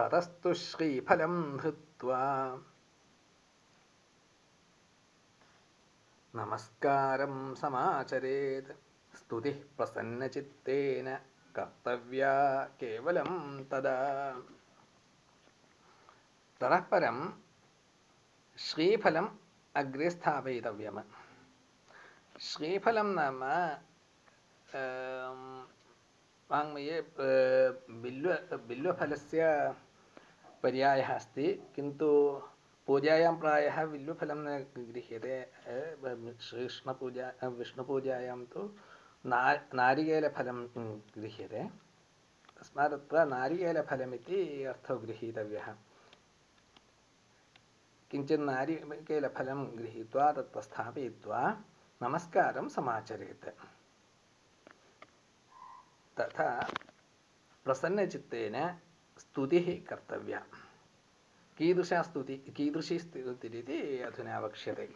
തതസ്തു ശ്രീഫലം ധൃത്വ. നമസ്കാരം സമാചരേത്. സ്തുതി പ്രസന്നചിത്തേന കർത്തവ്യ കേവലം തദാ. തടപരം ശ്രീഫലം അഗ്രെ സ്ഥാപയിതവ്യം ശ്രീഫലം നമ്മ वाङ्मये बिल्व, बिल्वफलस्य पर्यायः अस्ति, किन्तु पूजायां प्रायः बिल्वफलं न गृह्यते कृष्णपूजा विष्णुपूजायां तु ना, नारिकेलफलं गृह्यते? तस्मात् अत्र नारिकेलफलमिति अर्थो गृहीतव्यः। किञ्चित् नारिकेलफलं गृहीत्वा तत्र स्थापयित्वा नमस्कारं समाचरेत्। ತಥಾ ಪ್ರಸನ್ನಚಿತ್ತೇನ ಸ್ತುತಿ ಕರ್ತವ್ಯ ಕೀದೃಶ ಸ್ತುತಿ ಕೀದೃಶಿ ಸ್ತುತಿರಿತಿ ಅಧುನಾ ವಕ್ಷ್ಯತೆ